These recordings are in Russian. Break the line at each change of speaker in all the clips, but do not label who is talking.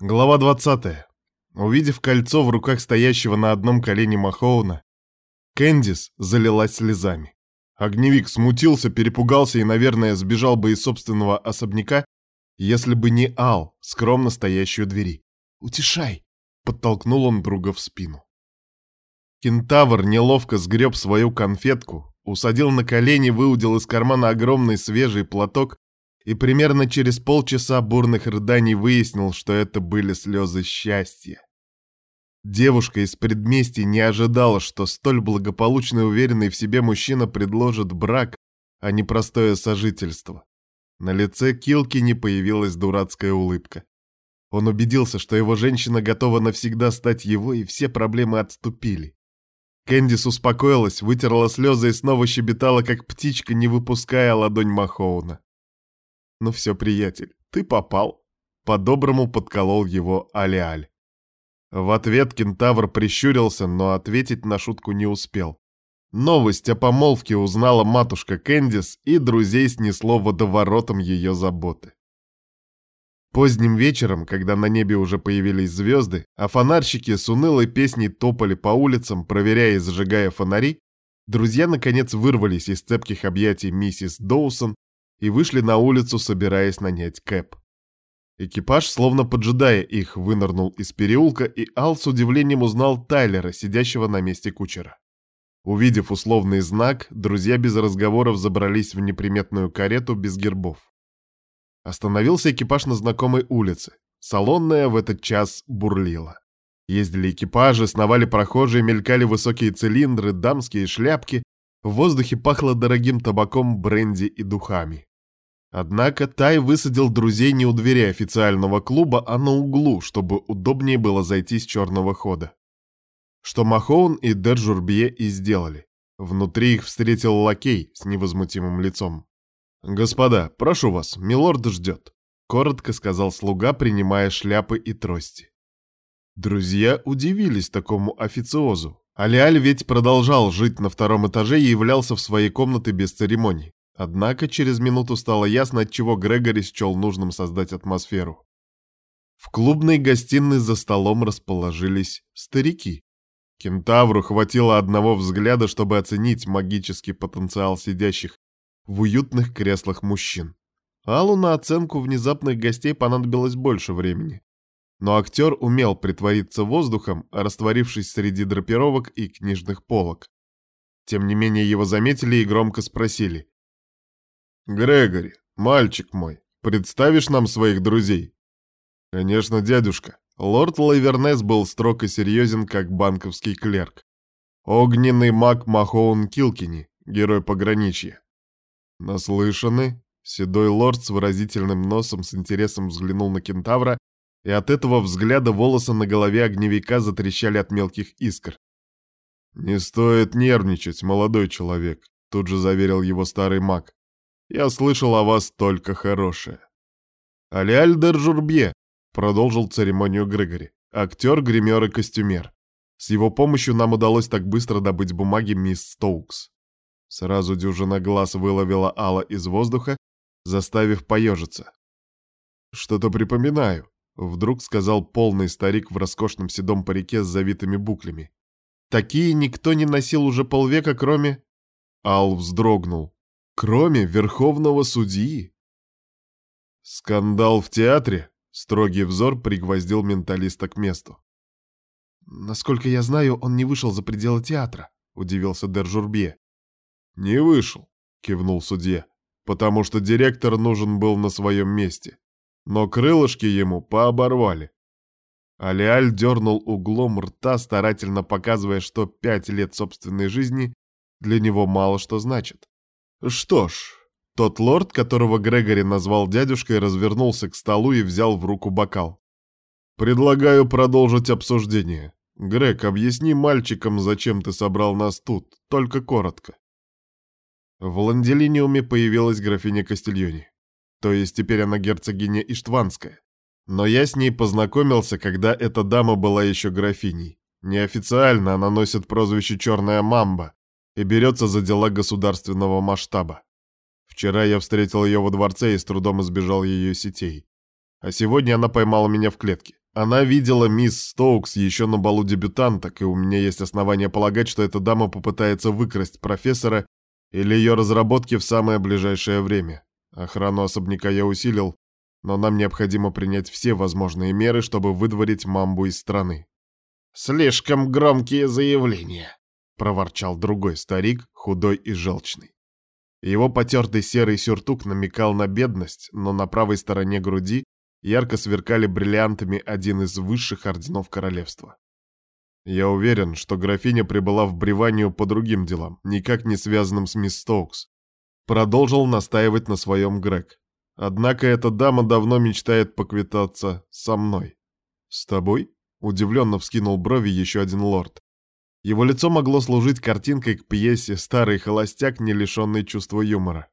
Глава 20. Увидев кольцо в руках стоящего на одном колене Махоуна, Кэндис залилась слезами. Огневик смутился, перепугался и, наверное, сбежал бы из собственного особняка, если бы не Ал, скромно стоящий у двери. «Утешай!» — подтолкнул он друга в спину. Кентавр неловко сгреб свою конфетку, усадил на колени, выудил из кармана огромный свежий платок и примерно через полчаса бурных рыданий выяснил, что это были слезы счастья. Девушка из предместья не ожидала, что столь благополучно и уверенный в себе мужчина предложит брак, а не простое сожительство. На лице Килки не появилась дурацкая улыбка. Он убедился, что его женщина готова навсегда стать его, и все проблемы отступили. Кэндис успокоилась, вытерла слезы и снова щебетала, как птичка, не выпуская ладонь Махоуна. «Ну все, приятель, ты попал», — по-доброму подколол его Алиаль. В ответ кентавр прищурился, но ответить на шутку не успел. Новость о помолвке узнала матушка Кэндис, и друзей снесло водоворотом ее заботы. Поздним вечером, когда на небе уже появились звезды, а фонарщики с унылой песней топали по улицам, проверяя и зажигая фонари, друзья наконец вырвались из цепких объятий миссис Доусон и вышли на улицу, собираясь нанять Кэп. Экипаж, словно поджидая их, вынырнул из переулка, и Ал с удивлением узнал Тайлера, сидящего на месте кучера. Увидев условный знак, друзья без разговоров забрались в неприметную карету без гербов. Остановился экипаж на знакомой улице. Салонная в этот час бурлила. Ездили экипажи, сновали прохожие, мелькали высокие цилиндры, дамские шляпки, в воздухе пахло дорогим табаком, бренди и духами. Однако Тай высадил друзей не у двери официального клуба, а на углу, чтобы удобнее было зайти с черного хода. Что Махоун и Держурбье и сделали. Внутри их встретил лакей с невозмутимым лицом. «Господа, прошу вас, милорд ждет», — коротко сказал слуга, принимая шляпы и трости. Друзья удивились такому официозу. Алиаль ведь продолжал жить на втором этаже и являлся в своей комнате без церемоний. Однако через минуту стало ясно, от чего Грегори счел нужным создать атмосферу. В клубной гостиной за столом расположились старики. Кентавру хватило одного взгляда, чтобы оценить магический потенциал сидящих в уютных креслах мужчин. Аллу на оценку внезапных гостей понадобилось больше времени. Но актер умел притвориться воздухом, растворившись среди драпировок и книжных полок. Тем не менее его заметили и громко спросили. «Грегори, мальчик мой, представишь нам своих друзей?» «Конечно, дядюшка». Лорд Лайвернес был строг и серьезен, как банковский клерк. Огненный маг Махоун Килкини, герой пограничья. Наслышаны? Седой лорд с выразительным носом с интересом взглянул на кентавра и от этого взгляда волосы на голове огневика затрещали от мелких искр. «Не стоит нервничать, молодой человек», — тут же заверил его старый маг. «Я слышал о вас только хорошее». «Алиаль дер Журбье», — продолжил церемонию Грегори, актер, гример и костюмер. С его помощью нам удалось так быстро добыть бумаги мисс Стоукс. Сразу дюжина глаз выловила Алла из воздуха, заставив поежиться. «Что-то припоминаю», Вдруг сказал полный старик в роскошном седом парике с завитыми буклями. Такие никто не носил уже полвека, кроме... Ал вздрогнул. Кроме верховного судьи. Скандал в театре? Строгий взор пригвоздил менталиста к месту. Насколько я знаю, он не вышел за пределы театра, удивился Держурбье. Не вышел, кивнул судья, потому что директор нужен был на своем месте но крылышки ему пооборвали. Алиаль дернул углом рта, старательно показывая, что пять лет собственной жизни для него мало что значит. Что ж, тот лорд, которого Грегори назвал дядюшкой, развернулся к столу и взял в руку бокал. «Предлагаю продолжить обсуждение. Грег, объясни мальчикам, зачем ты собрал нас тут, только коротко». В Ланделиниуме появилась графиня Кастильони. То есть теперь она герцогиня Иштванская. Но я с ней познакомился, когда эта дама была еще графиней. Неофициально она носит прозвище «Черная мамба» и берется за дела государственного масштаба. Вчера я встретил ее во дворце и с трудом избежал ее сетей. А сегодня она поймала меня в клетке. Она видела мисс Стоукс еще на балу дебютанток, и у меня есть основания полагать, что эта дама попытается выкрасть профессора или ее разработки в самое ближайшее время. Охрану особняка я усилил, но нам необходимо принять все возможные меры, чтобы выдворить мамбу из страны. «Слишком громкие заявления», — проворчал другой старик, худой и желчный. Его потертый серый сюртук намекал на бедность, но на правой стороне груди ярко сверкали бриллиантами один из высших орденов королевства. Я уверен, что графиня прибыла в Бреванию по другим делам, никак не связанным с мисс Стоукс. Продолжил настаивать на своем Грег. Однако эта дама давно мечтает поквитаться со мной. С тобой? Удивленно вскинул брови еще один лорд. Его лицо могло служить картинкой к пьесе «Старый холостяк, не лишенный чувства юмора».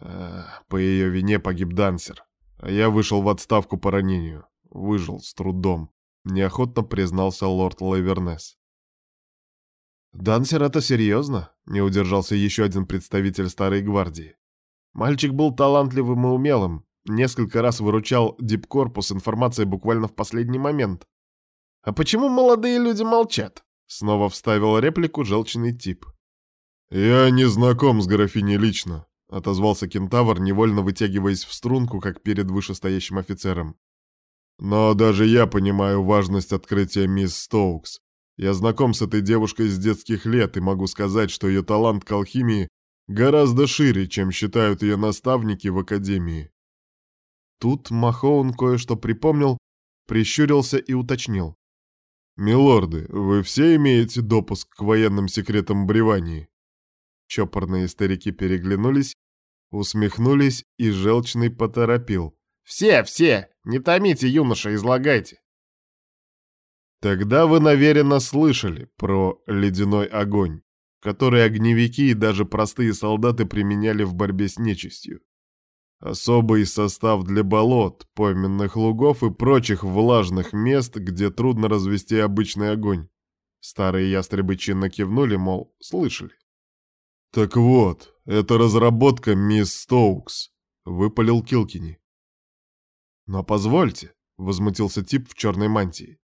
Э, по ее вине погиб дансер. А я вышел в отставку по ранению. Выжил с трудом. Неохотно признался лорд Лавернес. «Дансер — это серьезно?» — не удержался еще один представитель Старой Гвардии. Мальчик был талантливым и умелым, несколько раз выручал Дипкорпус информацией буквально в последний момент. «А почему молодые люди молчат?» — снова вставил реплику желчный тип. «Я не знаком с графиней лично», — отозвался кентавр, невольно вытягиваясь в струнку, как перед вышестоящим офицером. «Но даже я понимаю важность открытия мисс Стоукс. Я знаком с этой девушкой с детских лет и могу сказать, что ее талант к алхимии гораздо шире, чем считают ее наставники в академии». Тут Махоун кое-что припомнил, прищурился и уточнил. «Милорды, вы все имеете допуск к военным секретам Бревании?» Чопорные старики переглянулись, усмехнулись, и желчный поторопил. «Все, все! Не томите, юноша, излагайте!» Тогда вы, наверное, слышали про ледяной огонь, который огневики и даже простые солдаты применяли в борьбе с нечистью. Особый состав для болот, пойменных лугов и прочих влажных мест, где трудно развести обычный огонь. Старые ястребы чинно кивнули, мол, слышали. «Так вот, это разработка мисс Стоукс», — выпалил Килкини. «Но позвольте», — возмутился тип в черной мантии.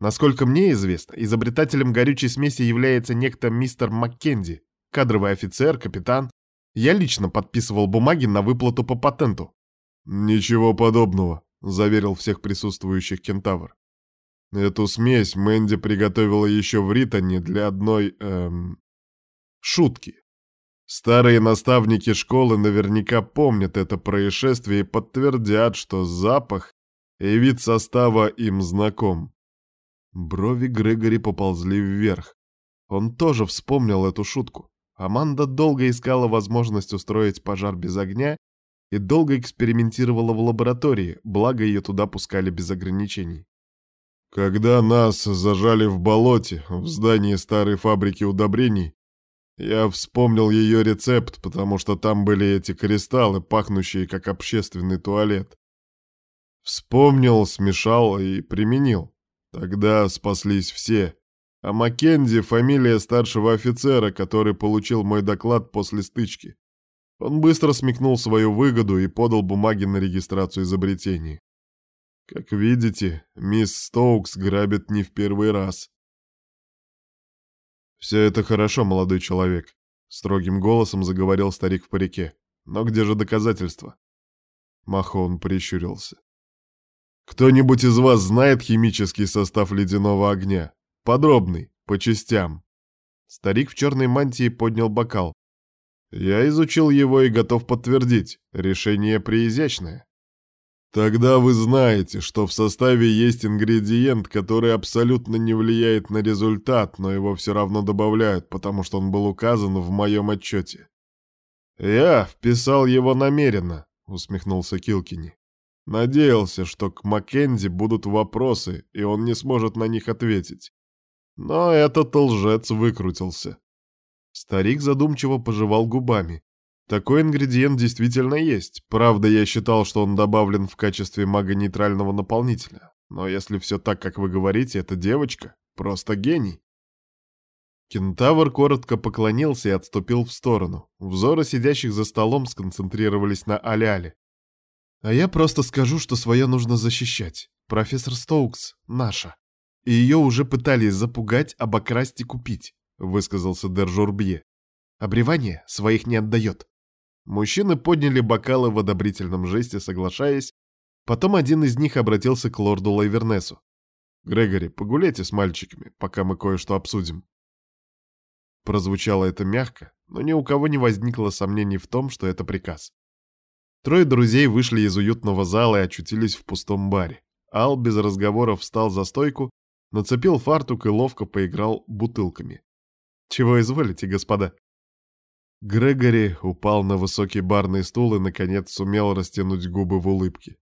«Насколько мне известно, изобретателем горючей смеси является некто мистер Маккенди, кадровый офицер, капитан. Я лично подписывал бумаги на выплату по патенту». «Ничего подобного», — заверил всех присутствующих кентавр. «Эту смесь Мэнди приготовила еще в Ритоне для одной, эм, шутки. Старые наставники школы наверняка помнят это происшествие и подтвердят, что запах и вид состава им знаком. Брови Грегори поползли вверх. Он тоже вспомнил эту шутку. Аманда долго искала возможность устроить пожар без огня и долго экспериментировала в лаборатории, благо ее туда пускали без ограничений. Когда нас зажали в болоте, в здании старой фабрики удобрений, я вспомнил ее рецепт, потому что там были эти кристаллы, пахнущие как общественный туалет. Вспомнил, смешал и применил. Тогда спаслись все. А Маккензи — фамилия старшего офицера, который получил мой доклад после стычки. Он быстро смекнул свою выгоду и подал бумаги на регистрацию изобретений. Как видите, мисс Стоукс грабит не в первый раз. «Все это хорошо, молодой человек», — строгим голосом заговорил старик в парике. «Но где же доказательства?» Махон прищурился. «Кто-нибудь из вас знает химический состав ледяного огня? Подробный, по частям». Старик в черной мантии поднял бокал. «Я изучил его и готов подтвердить. Решение преизящное. Тогда вы знаете, что в составе есть ингредиент, который абсолютно не влияет на результат, но его все равно добавляют, потому что он был указан в моем отчете. «Я вписал его намеренно», — усмехнулся Килкини. «Надеялся, что к Маккензи будут вопросы, и он не сможет на них ответить. Но этот лжец выкрутился». Старик задумчиво пожевал губами. Такой ингредиент действительно есть. Правда, я считал, что он добавлен в качестве магонейтрального наполнителя. Но если все так, как вы говорите, эта девочка просто гений. Кентавр коротко поклонился и отступил в сторону. Взоры сидящих за столом сконцентрировались на Аляле. «А я просто скажу, что свое нужно защищать», — профессор Стоукс наша, и ее уже пытались запугать, обокрасть и купить», — высказался Держурбье. «Обревание своих не отдает». Мужчины подняли бокалы в одобрительном жесте, соглашаясь. Потом один из них обратился к лорду Лайвернесу. «Грегори, погуляйте с мальчиками, пока мы кое-что обсудим». Прозвучало это мягко, но ни у кого не возникло сомнений в том, что это приказ. Трое друзей вышли из уютного зала и очутились в пустом баре. Ал без разговоров встал за стойку, нацепил фартук и ловко поиграл бутылками. «Чего изволите, господа?» Грегори упал на высокий барный стул и, наконец, сумел растянуть губы в улыбке.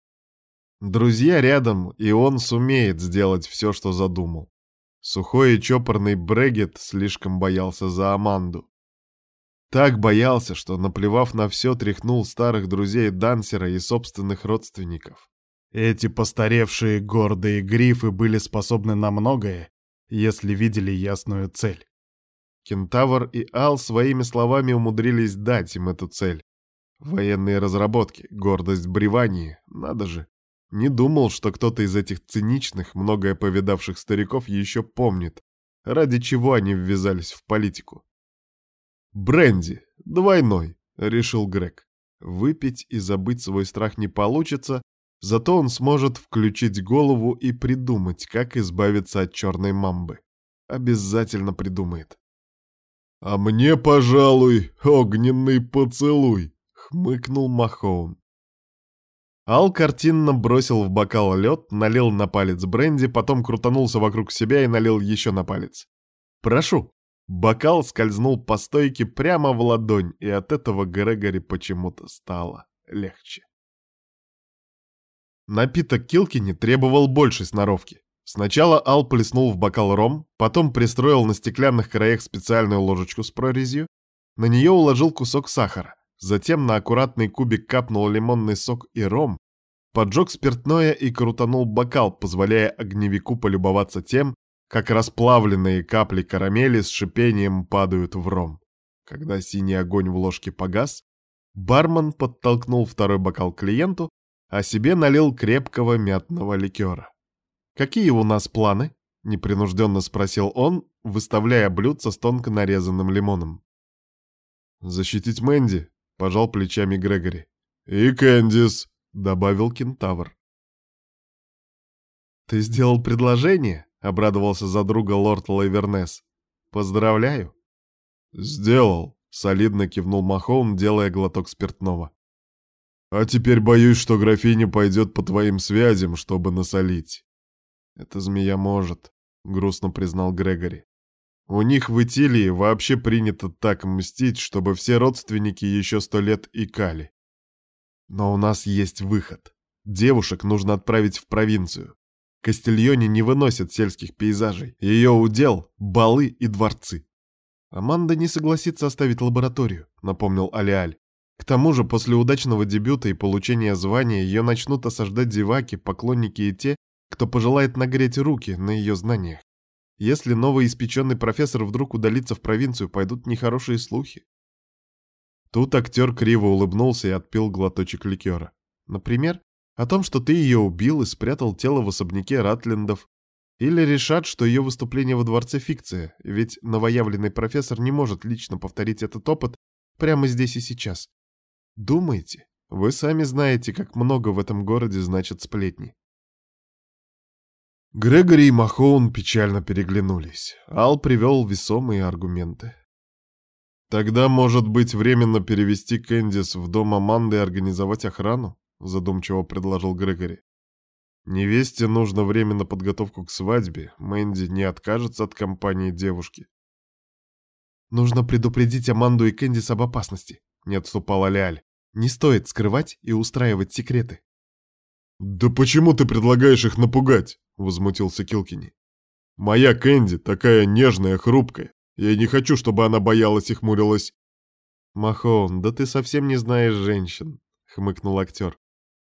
Друзья рядом, и он сумеет сделать все, что задумал. Сухой и чопорный Брегет слишком боялся за Аманду. Так боялся, что, наплевав на все, тряхнул старых друзей Дансера и собственных родственников. Эти постаревшие гордые грифы были способны на многое, если видели ясную цель. Кентавр и Ал своими словами умудрились дать им эту цель. Военные разработки, гордость Бревании, надо же. Не думал, что кто-то из этих циничных, многое повидавших стариков еще помнит, ради чего они ввязались в политику. Бренди, двойной, решил Грег. Выпить и забыть свой страх не получится, зато он сможет включить голову и придумать, как избавиться от черной мамбы. Обязательно придумает. «А мне, пожалуй, огненный поцелуй!» — хмыкнул Махоун. Ал картинно бросил в бокал лед, налил на палец бренди, потом крутанулся вокруг себя и налил еще на палец. «Прошу!» Бокал скользнул по стойке прямо в ладонь, и от этого Грегори почему-то стало легче. Напиток Килкини требовал большей сноровки. Сначала Ал плеснул в бокал ром, потом пристроил на стеклянных краях специальную ложечку с прорезью, на нее уложил кусок сахара, затем на аккуратный кубик капнул лимонный сок и ром, поджег спиртное и крутанул бокал, позволяя огневику полюбоваться тем, как расплавленные капли карамели с шипением падают в ром. Когда синий огонь в ложке погас, бармен подтолкнул второй бокал клиенту, а себе налил крепкого мятного ликера. «Какие у нас планы?» — непринужденно спросил он, выставляя блюдце с тонко нарезанным лимоном. «Защитить Мэнди», — пожал плечами Грегори. «И Кэндис», — добавил кентавр. «Ты сделал предложение?» — обрадовался за друга лорд Лайвернес. «Поздравляю». «Сделал», — солидно кивнул Махоун, делая глоток спиртного. «А теперь боюсь, что графиня пойдет по твоим связям, чтобы насолить». «Эта змея может», — грустно признал Грегори. «У них в Итилии вообще принято так мстить, чтобы все родственники еще сто лет икали. Но у нас есть выход. Девушек нужно отправить в провинцию. Кастильоне не выносят сельских пейзажей. Ее удел — балы и дворцы. Аманда не согласится оставить лабораторию, напомнил Алиаль. К тому же, после удачного дебюта и получения звания ее начнут осаждать зеваки, поклонники и те, кто пожелает нагреть руки на ее знаниях. Если новый испеченный профессор вдруг удалится в провинцию, пойдут нехорошие слухи. Тут актер криво улыбнулся и отпил глоточек ликера. Например, о том, что ты ее убил и спрятал тело в особняке Ратлендов. Или решат, что ее выступление во дворце фикция, ведь новоявленный профессор не может лично повторить этот опыт прямо здесь и сейчас. Думайте, вы сами знаете, как много в этом городе значат сплетни. Грегори и Махоун печально переглянулись. Ал привел весомые аргументы. «Тогда, может быть, временно перевести Кэндис в дом Аманды и организовать охрану?» — задумчиво предложил Грегори. «Невесте нужно время на подготовку к свадьбе. Мэнди не откажется от компании девушки». «Нужно предупредить Аманду и Кэндис об опасности», — не отступала Ляль. «Не стоит скрывать и устраивать секреты». «Да почему ты предлагаешь их напугать?» — возмутился Килкини. «Моя Кэнди такая нежная, хрупкая. Я не хочу, чтобы она боялась и хмурилась». «Махон, да ты совсем не знаешь женщин», — хмыкнул актер.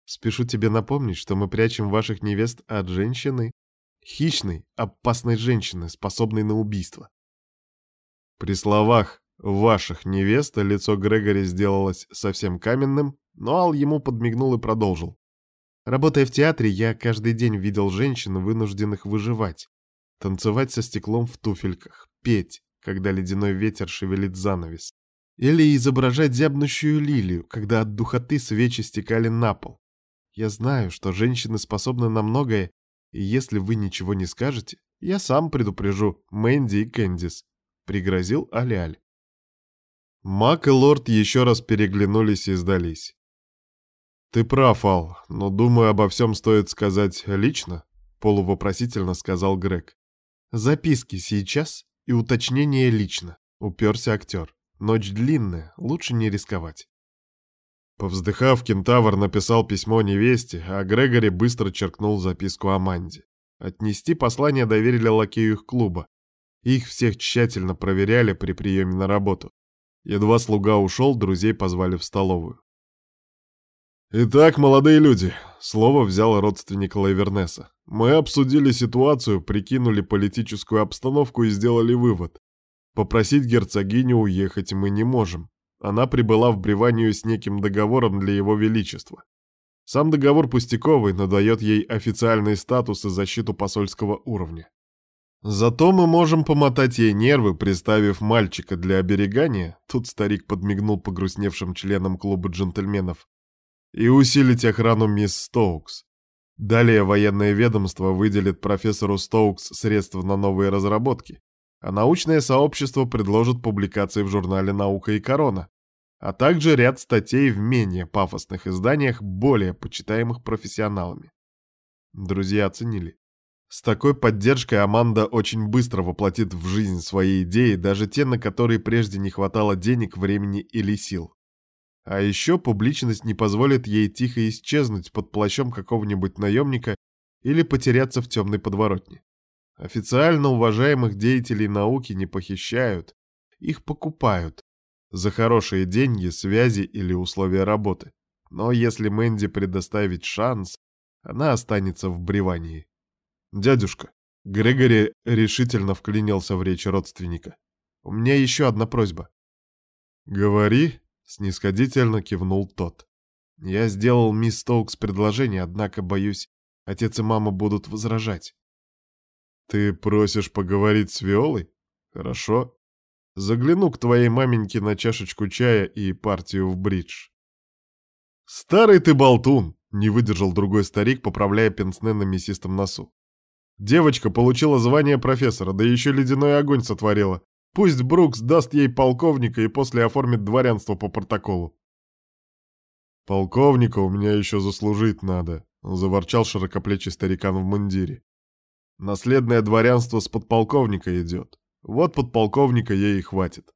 «Спешу тебе напомнить, что мы прячем ваших невест от женщины, хищной, опасной женщины, способной на убийство». При словах «ваших невест» лицо Грегори сделалось совсем каменным, но Ал ему подмигнул и продолжил. Работая в театре, я каждый день видел женщин, вынужденных выживать, танцевать со стеклом в туфельках, петь, когда ледяной ветер шевелит занавес, или изображать зябнущую лилию, когда от духоты свечи стекали на пол. Я знаю, что женщины способны на многое, и если вы ничего не скажете, я сам предупрежу Мэнди и Кэндис», — пригрозил Аляль. Мак и Лорд еще раз переглянулись и сдались. «Ты прав, Ал, но, думаю, обо всем стоит сказать лично», — полувопросительно сказал Грег. «Записки сейчас и уточнение лично», — уперся актер. «Ночь длинная, лучше не рисковать». Повздыхав, кентавр написал письмо невесте, а Грегори быстро черкнул записку Аманде. Отнести послание доверили лакею их клуба. Их всех тщательно проверяли при приеме на работу. Едва слуга ушел, друзей позвали в столовую. «Итак, молодые люди», — слово взял родственник Лайвернеса. «Мы обсудили ситуацию, прикинули политическую обстановку и сделали вывод. Попросить герцогиню уехать мы не можем. Она прибыла в Бреванию с неким договором для его величества. Сам договор пустяковый, но дает ей официальный статус и защиту посольского уровня. Зато мы можем помотать ей нервы, приставив мальчика для оберегания, тут старик подмигнул погрустневшим членам клуба джентльменов, и усилить охрану мисс Стоукс. Далее военное ведомство выделит профессору Стоукс средства на новые разработки, а научное сообщество предложит публикации в журнале «Наука и корона», а также ряд статей в менее пафосных изданиях, более почитаемых профессионалами. Друзья оценили. С такой поддержкой Аманда очень быстро воплотит в жизнь свои идеи, даже те, на которые прежде не хватало денег, времени или сил. А еще публичность не позволит ей тихо исчезнуть под плащом какого-нибудь наемника или потеряться в темной подворотне. Официально уважаемых деятелей науки не похищают, их покупают за хорошие деньги, связи или условия работы. Но если Мэнди предоставить шанс, она останется в бревании. «Дядюшка», — Грегори решительно вклинился в речь родственника, — «у меня еще одна просьба». «Говори», — снисходительно кивнул тот. «Я сделал мисс Стоукс предложение, однако, боюсь, отец и мама будут возражать». «Ты просишь поговорить с Виолой? Хорошо. Загляну к твоей маменьке на чашечку чая и партию в бридж». «Старый ты болтун!» — не выдержал другой старик, поправляя пенсне на мясистом носу. «Девочка получила звание профессора, да еще ледяной огонь сотворила. Пусть Брукс даст ей полковника и после оформит дворянство по протоколу». «Полковника у меня еще заслужить надо», — заворчал широкоплечий старикан в мундире. Наследное дворянство с подполковника идет. Вот подполковника ей и хватит.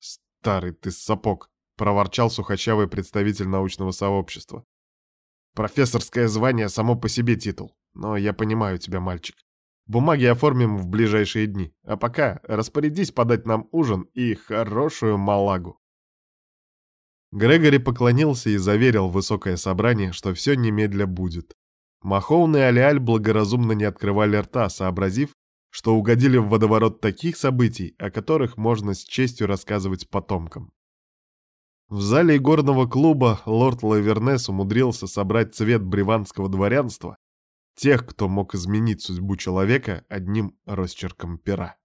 Старый ты сапог, проворчал сухощавый представитель научного сообщества. Профессорское звание само по себе титул. Но я понимаю тебя, мальчик. Бумаги оформим в ближайшие дни. А пока распорядись подать нам ужин и хорошую малагу. Грегори поклонился и заверил высокое собрание, что все немедля будет. Махоун и Алиаль благоразумно не открывали рта, сообразив, что угодили в водоворот таких событий, о которых можно с честью рассказывать потомкам. В зале игорного клуба лорд Лавернес умудрился собрать цвет бреванского дворянства, тех, кто мог изменить судьбу человека одним росчерком пера.